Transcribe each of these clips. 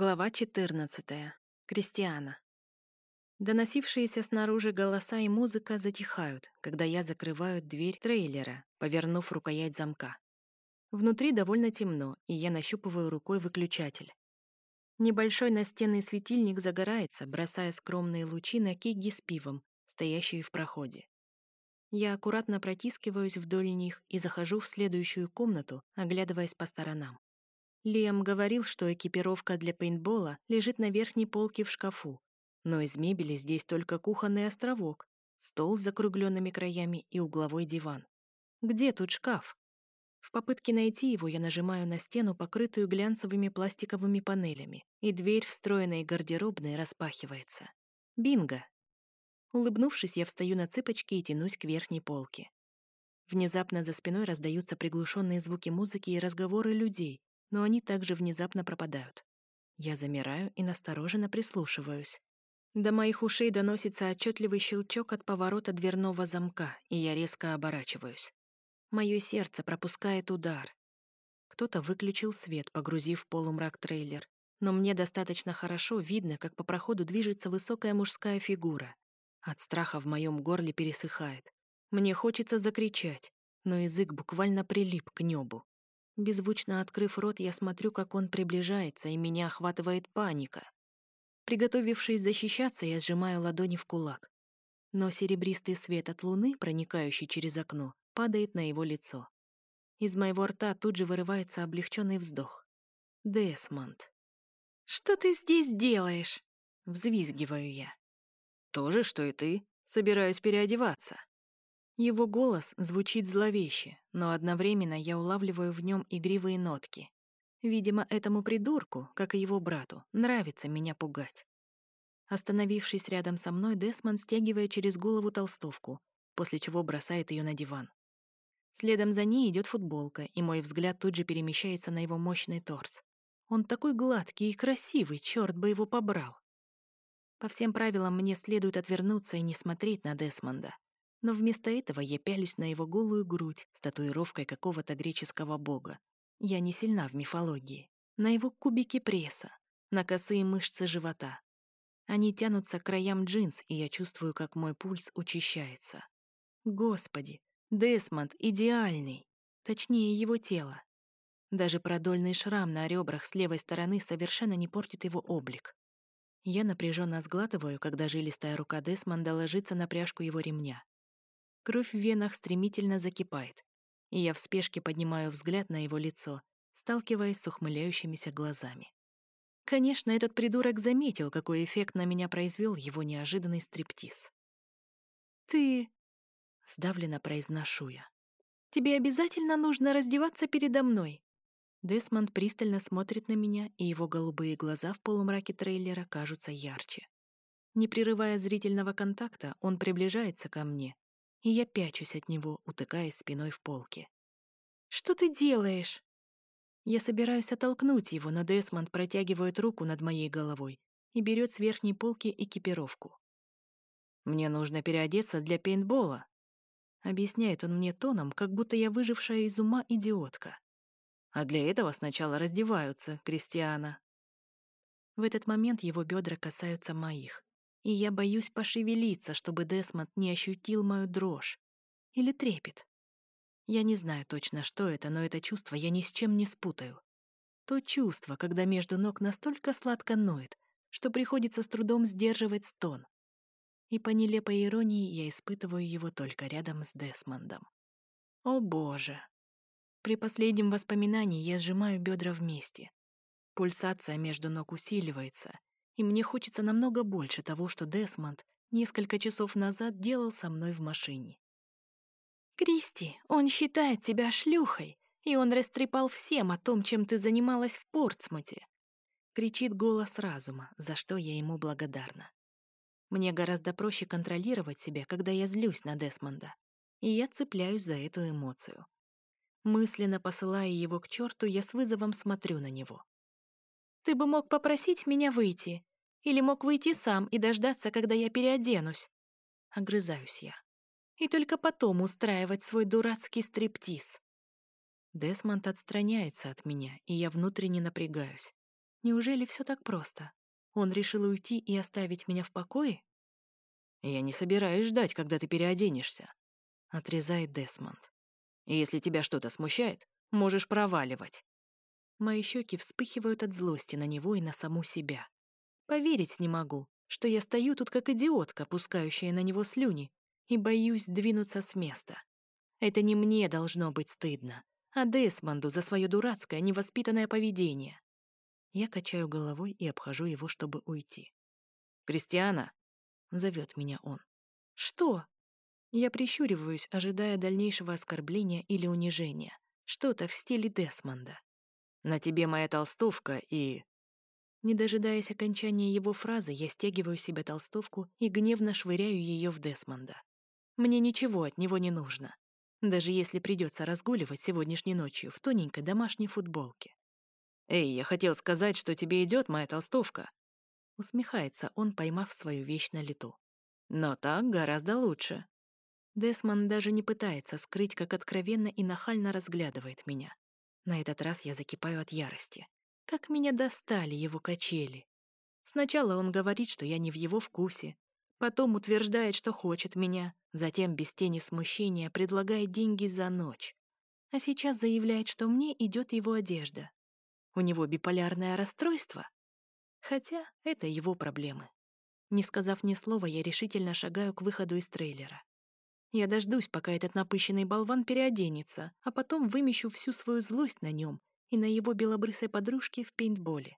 Глава 14. Кристиана. Доносившиеся снаружи голоса и музыка затихают, когда я закрываю дверь трейлера, повернув рукоять замка. Внутри довольно темно, и я нащупываю рукой выключатель. Небольшой настенный светильник загорается, бросая скромные лучи на киги с пивом, стоящие в проходе. Я аккуратно протискиваюсь вдоль них и захожу в следующую комнату, оглядываясь по сторонам. Лиам говорил, что экипировка для пейнтбола лежит на верхней полке в шкафу, но из мебели здесь только кухонный островок, стол с закругленными краями и угловой диван. Где тут шкаф? В попытке найти его я нажимаю на стену, покрытую глянцевыми пластиковыми панелями, и дверь, встроенной гардеробной, распахивается. Бинго! Улыбнувшись, я встаю на цыпочки и тянусь к верхней полке. Внезапно за спиной раздаются приглушенные звуки музыки и разговоры людей, но они также внезапно пропадают. Я замираю и настороженно прислушиваюсь. До моих ушей доносится отчетливый щелчок от поворота дверного замка, и я резко оборачиваюсь. Мое сердце пропускает удар. Кто-то выключил свет, погрузив в полумрак трейлер, но мне достаточно хорошо видно, как по проходу движется высокая мужская фигура. От страха в моем горле пересыхает. Мне хочется закричать, но язык буквально прилип к небу. Беззвучно открыв рот, я смотрю, как он приближается, и меня охватывает паника. Приготовившись защищаться, я сжимаю ладони в кулак. Но серебристый свет от луны, проникающий через окно, падает на его лицо. Из моего рта тут же вырывается облегченный вздох. Десмонд. «Что ты здесь делаешь?» — взвизгиваю я. «То же, что и ты. Собираюсь переодеваться». Его голос звучит зловеще, но одновременно я улавливаю в нем игривые нотки. Видимо, этому придурку, как и его брату, нравится меня пугать. Остановившись рядом со мной, Десмон стягивает через голову толстовку, после чего бросает ее на диван. Следом за ней идет футболка, и мой взгляд тут же перемещается на его мощный торс. Он такой гладкий и красивый, черт бы его побрал. По всем правилам мне следует отвернуться и не смотреть на Десмонда. Но вместо этого я пялюсь на его голую грудь с татуировкой какого-то греческого бога. Я не сильна в мифологии. На его кубики пресса, на косые мышцы живота. Они тянутся к краям джинс, и я чувствую, как мой пульс учащается. Господи, Десмонд идеальный. Точнее, его тело. Даже продольный шрам на ребрах с левой стороны совершенно не портит его облик. Я напряженно сглатываю, когда жилистая рука Десмонда ложится на пряжку его ремня. Кровь в венах стремительно закипает, и я в спешке поднимаю взгляд на его лицо, сталкиваясь с ухмыляющимися глазами. Конечно, этот придурок заметил, какой эффект на меня произвел его неожиданный стриптиз. «Ты...» — сдавленно произношу я. «Тебе обязательно нужно раздеваться передо мной». Десмонд пристально смотрит на меня, и его голубые глаза в полумраке трейлера кажутся ярче. Не прерывая зрительного контакта, он приближается ко мне, и я пячусь от него, утыкаясь спиной в полке. «Что ты делаешь?» Я собираюсь оттолкнуть его, но Десмонд протягивает руку над моей головой и берет с верхней полки экипировку. «Мне нужно переодеться для пейнтбола», — объясняет он мне тоном, как будто я выжившая из ума идиотка. «А для этого сначала раздеваются, Кристиана». В этот момент его бедра касаются моих и я боюсь пошевелиться, чтобы Десмонд не ощутил мою дрожь. Или трепет. Я не знаю точно, что это, но это чувство я ни с чем не спутаю. То чувство, когда между ног настолько сладко ноет, что приходится с трудом сдерживать стон. И по нелепой иронии я испытываю его только рядом с Десмондом. О боже! При последнем воспоминании я сжимаю бедра вместе. Пульсация между ног усиливается, и мне хочется намного больше того, что Десмонд несколько часов назад делал со мной в машине. «Кристи, он считает тебя шлюхой, и он растрепал всем о том, чем ты занималась в Портсмуте», кричит голос разума, за что я ему благодарна. Мне гораздо проще контролировать себя, когда я злюсь на Десмонда, и я цепляюсь за эту эмоцию. Мысленно посылая его к черту, я с вызовом смотрю на него. «Ты бы мог попросить меня выйти, или мог выйти сам и дождаться, когда я переоденусь. Огрызаюсь я. И только потом устраивать свой дурацкий стриптиз. Десмонд отстраняется от меня, и я внутренне напрягаюсь. Неужели все так просто? Он решил уйти и оставить меня в покое? «Я не собираюсь ждать, когда ты переоденешься», — отрезает Десмонд. «Если тебя что-то смущает, можешь проваливать». Мои щеки вспыхивают от злости на него и на саму себя. Поверить не могу, что я стою тут как идиотка, пускающая на него слюни, и боюсь двинуться с места. Это не мне должно быть стыдно, а Десмонду за свое дурацкое, невоспитанное поведение. Я качаю головой и обхожу его, чтобы уйти. «Кристиана!» — зовет меня он. «Что?» Я прищуриваюсь, ожидая дальнейшего оскорбления или унижения. Что-то в стиле Десмонда. «На тебе моя толстовка и...» Не дожидаясь окончания его фразы, я стягиваю себе толстовку и гневно швыряю ее в Десмонда. Мне ничего от него не нужно. Даже если придется разгуливать сегодняшней ночью в тоненькой домашней футболке. «Эй, я хотел сказать, что тебе идет моя толстовка», Усмехается он, поймав свою вещь на лету. «Но так гораздо лучше». Десмон даже не пытается скрыть, как откровенно и нахально разглядывает меня. На этот раз я закипаю от ярости. Как меня достали его качели. Сначала он говорит, что я не в его вкусе, потом утверждает, что хочет меня, затем без тени смущения предлагает деньги за ночь. А сейчас заявляет, что мне идет его одежда. У него биполярное расстройство? Хотя это его проблемы. Не сказав ни слова, я решительно шагаю к выходу из трейлера. Я дождусь, пока этот напыщенный болван переоденется, а потом вымещу всю свою злость на нем и на его белобрысой подружке в пейнтболе.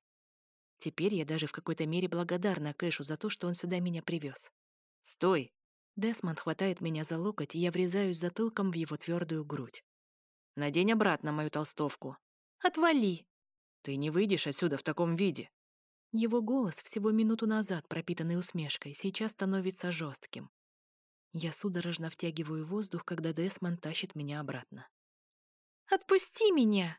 Теперь я даже в какой-то мере благодарна Кэшу за то, что он сюда меня привез. «Стой!» Десмонд хватает меня за локоть, и я врезаюсь затылком в его твердую грудь. «Надень обратно мою толстовку». «Отвали!» «Ты не выйдешь отсюда в таком виде». Его голос, всего минуту назад пропитанный усмешкой, сейчас становится жестким. Я судорожно втягиваю воздух, когда Десмонд тащит меня обратно. «Отпусти меня!»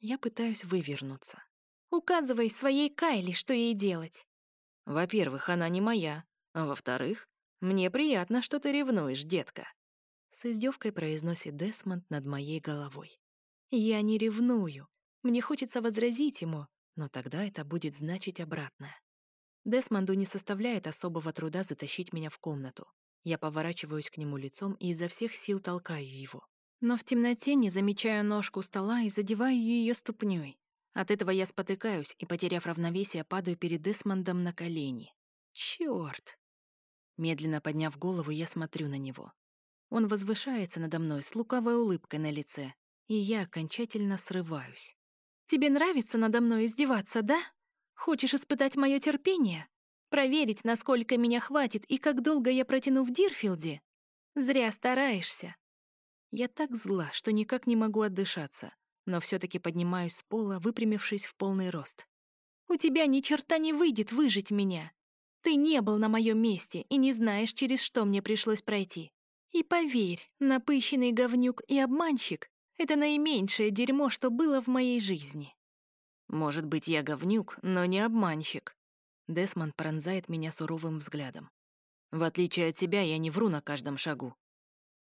Я пытаюсь вывернуться. «Указывай своей Кайли, что ей делать!» «Во-первых, она не моя. А во-вторых, мне приятно, что ты ревнуешь, детка!» С издевкой произносит Десмонд над моей головой. «Я не ревную. Мне хочется возразить ему, но тогда это будет значить обратное. Десмонду не составляет особого труда затащить меня в комнату. Я поворачиваюсь к нему лицом и изо всех сил толкаю его. Но в темноте не замечаю ножку стола и задеваю ее ступней. От этого я спотыкаюсь и, потеряв равновесие, падаю перед Десмондом на колени. Черт! Медленно подняв голову, я смотрю на него. Он возвышается надо мной с лукавой улыбкой на лице, и я окончательно срываюсь. Тебе нравится надо мной издеваться, да? Хочешь испытать мое терпение? Проверить, насколько меня хватит и как долго я протяну в Дирфилде? Зря стараешься. Я так зла, что никак не могу отдышаться, но все таки поднимаюсь с пола, выпрямившись в полный рост. У тебя ни черта не выйдет выжить меня. Ты не был на моем месте и не знаешь, через что мне пришлось пройти. И поверь, напыщенный говнюк и обманщик это наименьшее дерьмо, что было в моей жизни. Может быть, я говнюк, но не обманщик. Десмонд пронзает меня суровым взглядом. В отличие от тебя, я не вру на каждом шагу.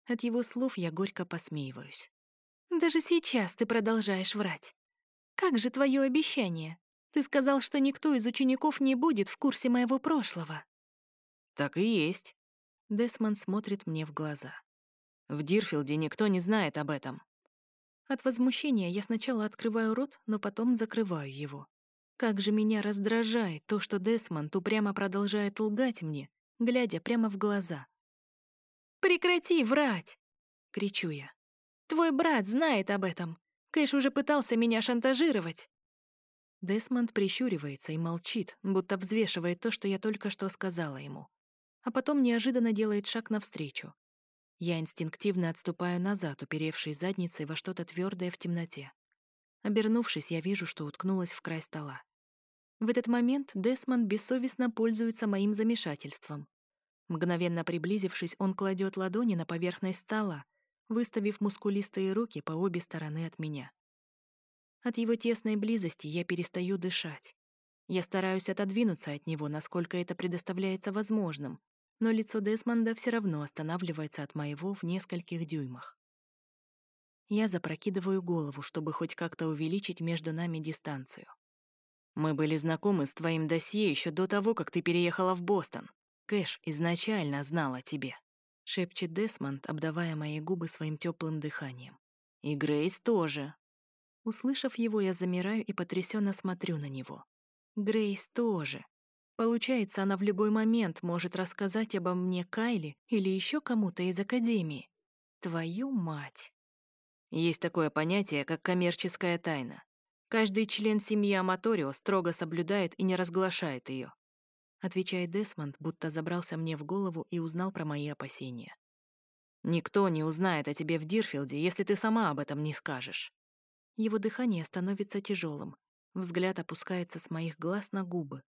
От его слов я горько посмеиваюсь. Даже сейчас ты продолжаешь врать. Как же твое обещание? Ты сказал, что никто из учеников не будет в курсе моего прошлого. Так и есть. Десмонд смотрит мне в глаза. В Дирфилде никто не знает об этом. От возмущения я сначала открываю рот, но потом закрываю его. Как же меня раздражает то, что Десмонд упрямо продолжает лгать мне, глядя прямо в глаза. «Прекрати врать!» — кричу я. «Твой брат знает об этом. Кэш уже пытался меня шантажировать». Десмонд прищуривается и молчит, будто взвешивает то, что я только что сказала ему. А потом неожиданно делает шаг навстречу. Я инстинктивно отступаю назад, уперевшись задницей во что-то твердое в темноте. Обернувшись, я вижу, что уткнулась в край стола. В этот момент Десмонд бессовестно пользуется моим замешательством. Мгновенно приблизившись, он кладет ладони на поверхность стола, выставив мускулистые руки по обе стороны от меня. От его тесной близости я перестаю дышать. Я стараюсь отодвинуться от него, насколько это предоставляется возможным, но лицо Десмонда все равно останавливается от моего в нескольких дюймах. Я запрокидываю голову, чтобы хоть как-то увеличить между нами дистанцию. Мы были знакомы с твоим досье еще до того, как ты переехала в Бостон. Кэш изначально знал о тебе», — шепчет Десмонд, обдавая мои губы своим теплым дыханием. «И Грейс тоже». Услышав его, я замираю и потрясенно смотрю на него. Грейс тоже. Получается, она в любой момент может рассказать обо мне Кайли или еще кому-то из Академии. Твою мать. Есть такое понятие, как коммерческая тайна. Каждый член семьи Аматорио строго соблюдает и не разглашает ее. Отвечает Десмонд, будто забрался мне в голову и узнал про мои опасения. Никто не узнает о тебе в Дирфилде, если ты сама об этом не скажешь. Его дыхание становится тяжелым. Взгляд опускается с моих глаз на губы.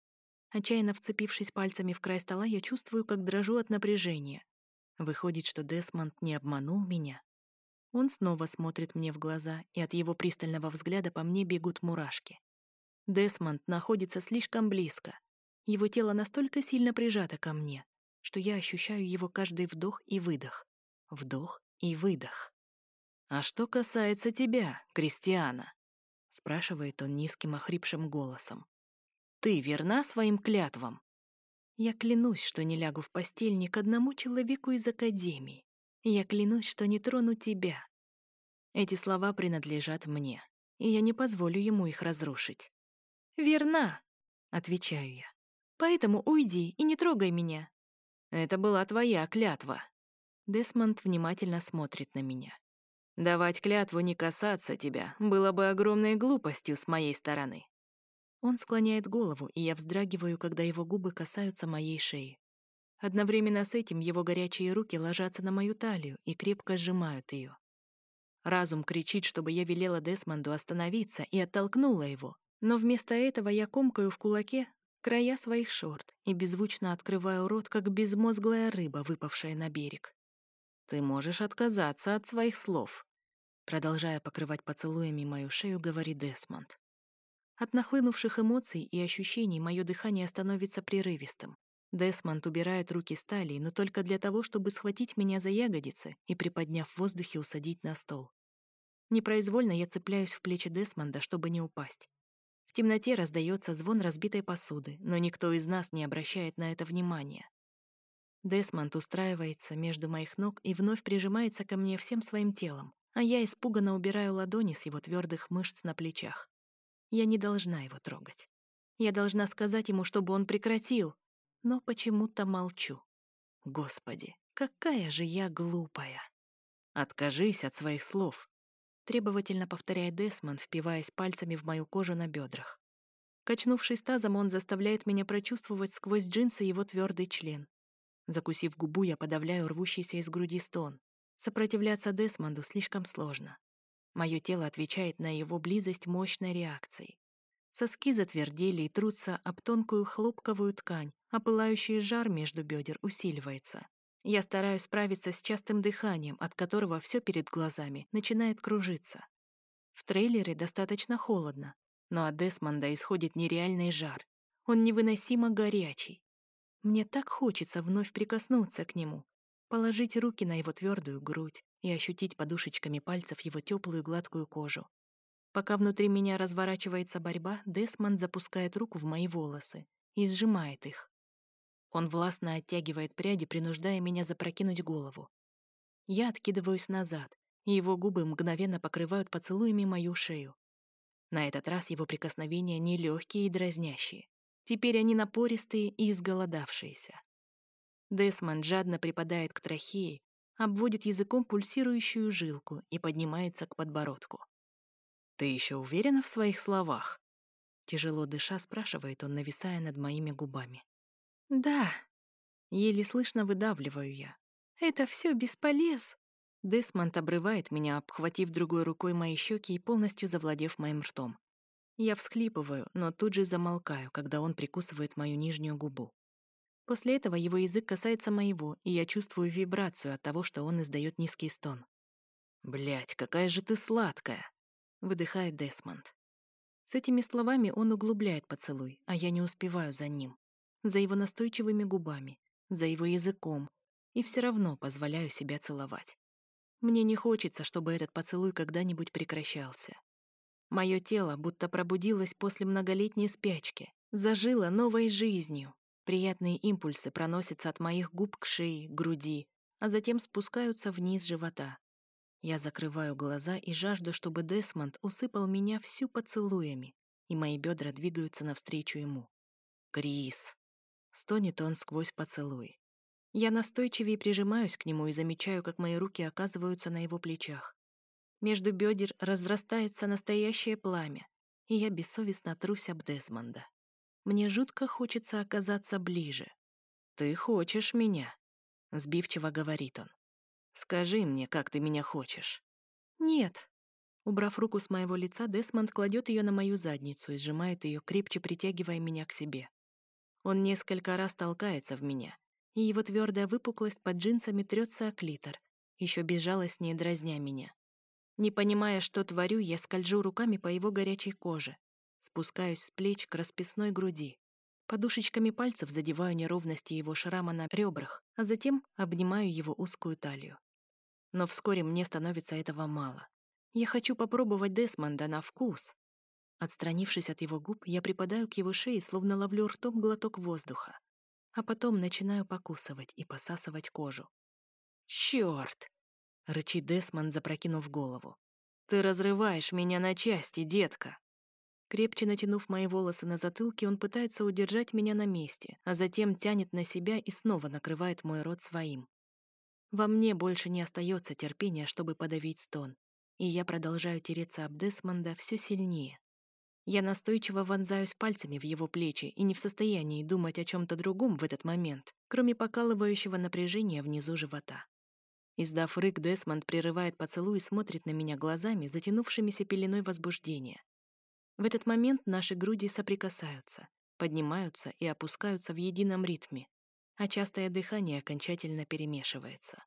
Отчаянно вцепившись пальцами в край стола, я чувствую, как дрожу от напряжения. Выходит, что Десмонд не обманул меня. Он снова смотрит мне в глаза, и от его пристального взгляда по мне бегут мурашки. Десмонд находится слишком близко. Его тело настолько сильно прижато ко мне, что я ощущаю его каждый вдох и выдох. Вдох и выдох. «А что касается тебя, Кристиана?» — спрашивает он низким охрипшим голосом. «Ты верна своим клятвам?» Я клянусь, что не лягу в постель ни к одному человеку из Академии. Я клянусь, что не трону тебя. Эти слова принадлежат мне, и я не позволю ему их разрушить. «Верна», — отвечаю я. «Поэтому уйди и не трогай меня». «Это была твоя клятва». Десмонд внимательно смотрит на меня. «Давать клятву не касаться тебя было бы огромной глупостью с моей стороны». Он склоняет голову, и я вздрагиваю, когда его губы касаются моей шеи. Одновременно с этим его горячие руки ложатся на мою талию и крепко сжимают ее. Разум кричит, чтобы я велела Десмонду остановиться и оттолкнула его, но вместо этого я комкаю в кулаке края своих шорт и беззвучно открываю рот, как безмозглая рыба, выпавшая на берег. «Ты можешь отказаться от своих слов», продолжая покрывать поцелуями мою шею, говорит Десмонд. От нахлынувших эмоций и ощущений мое дыхание становится прерывистым. Десмонд убирает руки с но только для того, чтобы схватить меня за ягодицы и, приподняв в воздухе, усадить на стол. Непроизвольно я цепляюсь в плечи Десмонда, чтобы не упасть. В темноте раздается звон разбитой посуды, но никто из нас не обращает на это внимания. Десмонд устраивается между моих ног и вновь прижимается ко мне всем своим телом, а я испуганно убираю ладони с его твердых мышц на плечах. Я не должна его трогать. Я должна сказать ему, чтобы он прекратил, но почему-то молчу. Господи, какая же я глупая. Откажись от своих слов, требовательно повторяет Десмонд, впиваясь пальцами в мою кожу на бедрах. Качнувшись тазом, он заставляет меня прочувствовать сквозь джинсы его твердый член. Закусив губу, я подавляю рвущийся из груди стон. Сопротивляться Десмонду слишком сложно. Мое тело отвечает на его близость мощной реакцией. Соски затвердели и трутся об тонкую хлопковую ткань, а пылающий жар между бедер усиливается. Я стараюсь справиться с частым дыханием, от которого все перед глазами начинает кружиться. В трейлере достаточно холодно, но от Десмонда исходит нереальный жар. Он невыносимо горячий. Мне так хочется вновь прикоснуться к нему, положить руки на его твердую грудь и ощутить подушечками пальцев его теплую гладкую кожу. Пока внутри меня разворачивается борьба, Десмонд запускает руку в мои волосы и сжимает их. Он властно оттягивает пряди, принуждая меня запрокинуть голову. Я откидываюсь назад, и его губы мгновенно покрывают поцелуями мою шею. На этот раз его прикосновения не легкие и дразнящие. Теперь они напористые и изголодавшиеся. Десмонд жадно припадает к трахее, обводит языком пульсирующую жилку и поднимается к подбородку. «Ты еще уверена в своих словах?» Тяжело дыша, спрашивает он, нависая над моими губами. «Да», — еле слышно выдавливаю я. «Это все бесполез». Десмонд обрывает меня, обхватив другой рукой мои щеки и полностью завладев моим ртом. Я всхлипываю, но тут же замолкаю, когда он прикусывает мою нижнюю губу. После этого его язык касается моего, и я чувствую вибрацию от того, что он издает низкий стон. Блять, какая же ты сладкая!» выдыхает Десмонд. С этими словами он углубляет поцелуй, а я не успеваю за ним. За его настойчивыми губами, за его языком, и все равно позволяю себя целовать. Мне не хочется, чтобы этот поцелуй когда-нибудь прекращался. Мое тело будто пробудилось после многолетней спячки, зажило новой жизнью. Приятные импульсы проносятся от моих губ к шее, груди, а затем спускаются вниз живота. Я закрываю глаза и жажду, чтобы Десмонд усыпал меня всю поцелуями, и мои бедра двигаются навстречу ему. «Крис!» — стонет он сквозь поцелуй. Я настойчивее прижимаюсь к нему и замечаю, как мои руки оказываются на его плечах. Между бедер разрастается настоящее пламя, и я бессовестно трусь об Десмонда. Мне жутко хочется оказаться ближе. «Ты хочешь меня?» — сбивчиво говорит он. «Скажи мне, как ты меня хочешь». «Нет». Убрав руку с моего лица, Десмонд кладет ее на мою задницу и сжимает ее, крепче притягивая меня к себе. Он несколько раз толкается в меня, и его твердая выпуклость под джинсами трется о клитор, еще безжалостнее дразня меня. Не понимая, что творю, я скольжу руками по его горячей коже, спускаюсь с плеч к расписной груди. Подушечками пальцев задеваю неровности его шрама на ребрах, а затем обнимаю его узкую талию. Но вскоре мне становится этого мало. Я хочу попробовать Десмонда на вкус, Отстранившись от его губ, я припадаю к его шее, словно ловлю ртом глоток воздуха, а потом начинаю покусывать и посасывать кожу. «Чёрт!» — рычит Десмонд, запрокинув голову. «Ты разрываешь меня на части, детка!» Крепче натянув мои волосы на затылке, он пытается удержать меня на месте, а затем тянет на себя и снова накрывает мой рот своим. Во мне больше не остается терпения, чтобы подавить стон, и я продолжаю тереться об Десмонда все сильнее. Я настойчиво вонзаюсь пальцами в его плечи и не в состоянии думать о чем-то другом в этот момент, кроме покалывающего напряжения внизу живота. Издав рык, Десмонд прерывает поцелуй и смотрит на меня глазами, затянувшимися пеленой возбуждения. В этот момент наши груди соприкасаются, поднимаются и опускаются в едином ритме, а частое дыхание окончательно перемешивается.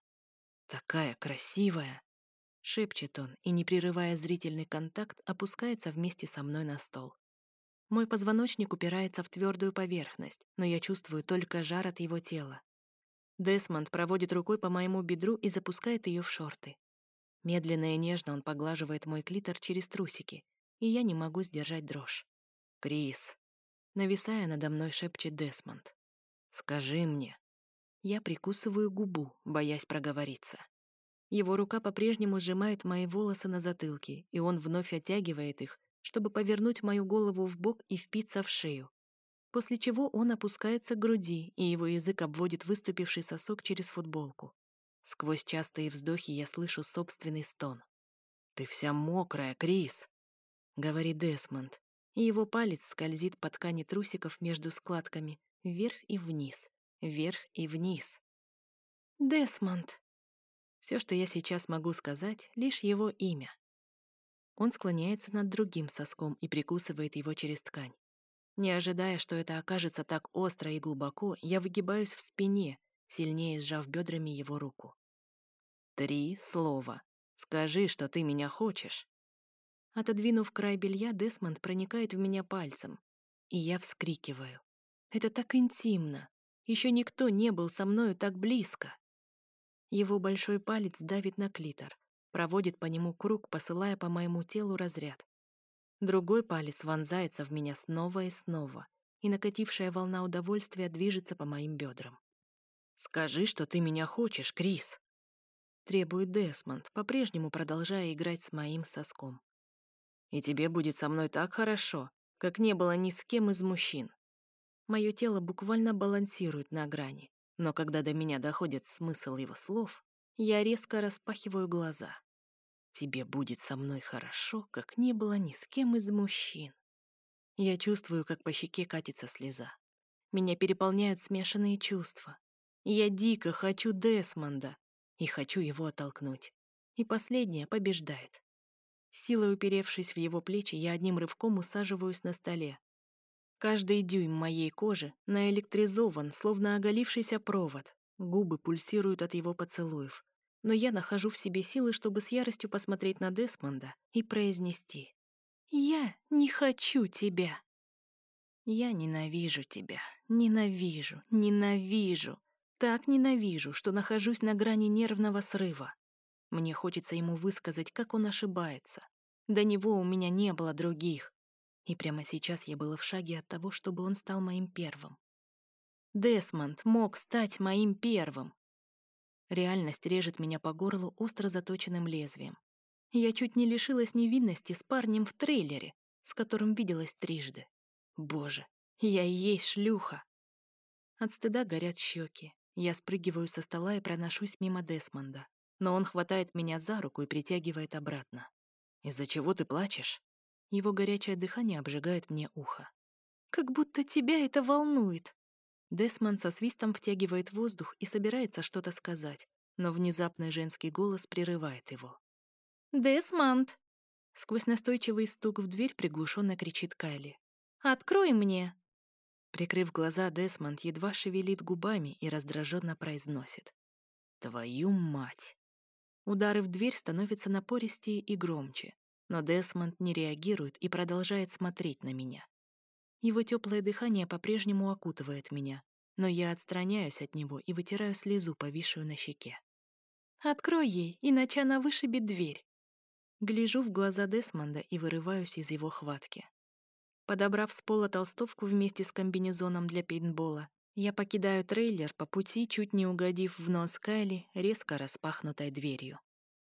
«Такая красивая!» Шепчет он и, не прерывая зрительный контакт, опускается вместе со мной на стол. Мой позвоночник упирается в твердую поверхность, но я чувствую только жар от его тела. Десмонд проводит рукой по моему бедру и запускает ее в шорты. Медленно и нежно он поглаживает мой клитор через трусики, и я не могу сдержать дрожь. «Крис!» Нависая надо мной, шепчет Десмонд. «Скажи мне». Я прикусываю губу, боясь проговориться. Его рука по-прежнему сжимает мои волосы на затылке, и он вновь оттягивает их, чтобы повернуть мою голову в бок и впиться в шею. После чего он опускается к груди, и его язык обводит выступивший сосок через футболку. Сквозь частые вздохи я слышу собственный стон. «Ты вся мокрая, Крис!» — говорит Десмонд, и его палец скользит по ткани трусиков между складками, вверх и вниз, вверх и вниз. «Десмонд!» Все, что я сейчас могу сказать, лишь его имя. Он склоняется над другим соском и прикусывает его через ткань. Не ожидая, что это окажется так остро и глубоко, я выгибаюсь в спине, сильнее сжав бедрами его руку. «Три слова. Скажи, что ты меня хочешь». Отодвинув край белья, Десмонд проникает в меня пальцем, и я вскрикиваю. Это так интимно. Еще никто не был со мною так близко. Его большой палец давит на клитор, проводит по нему круг, посылая по моему телу разряд. Другой палец вонзается в меня снова и снова, и накатившая волна удовольствия движется по моим бедрам. «Скажи, что ты меня хочешь, Крис!» Требует Десмонд, по-прежнему продолжая играть с моим соском. «И тебе будет со мной так хорошо, как не было ни с кем из мужчин». Мое тело буквально балансирует на грани, но когда до меня доходит смысл его слов, я резко распахиваю глаза. «Тебе будет со мной хорошо, как не было ни с кем из мужчин». Я чувствую, как по щеке катится слеза. Меня переполняют смешанные чувства. Я дико хочу Десмонда и хочу его оттолкнуть. И последнее побеждает. Силой уперевшись в его плечи, я одним рывком усаживаюсь на столе, Каждый дюйм моей кожи наэлектризован, словно оголившийся провод. Губы пульсируют от его поцелуев. Но я нахожу в себе силы, чтобы с яростью посмотреть на Десмонда и произнести «Я не хочу тебя». Я ненавижу тебя, ненавижу, ненавижу. Так ненавижу, что нахожусь на грани нервного срыва. Мне хочется ему высказать, как он ошибается. До него у меня не было других. И прямо сейчас я была в шаге от того, чтобы он стал моим первым. Десмонд мог стать моим первым. Реальность режет меня по горлу остро заточенным лезвием. Я чуть не лишилась невинности с парнем в трейлере, с которым виделась трижды. Боже, я и есть шлюха. От стыда горят щеки. Я спрыгиваю со стола и проношусь мимо Десмонда. Но он хватает меня за руку и притягивает обратно. «Из-за чего ты плачешь?» Его горячее дыхание обжигает мне ухо. «Как будто тебя это волнует!» Десмонд со свистом втягивает воздух и собирается что-то сказать, но внезапный женский голос прерывает его. «Десмонд!» Сквозь настойчивый стук в дверь приглушенно кричит Кайли. «Открой мне!» Прикрыв глаза, Десмонд едва шевелит губами и раздраженно произносит. «Твою мать!» Удары в дверь становятся напористее и громче, но Десмонд не реагирует и продолжает смотреть на меня. Его теплое дыхание по-прежнему окутывает меня, но я отстраняюсь от него и вытираю слезу, повисшую на щеке. «Открой ей, иначе она вышибет дверь!» Гляжу в глаза Десмонда и вырываюсь из его хватки. Подобрав с пола толстовку вместе с комбинезоном для пейнтбола, я покидаю трейлер по пути, чуть не угодив в нос Кайли резко распахнутой дверью.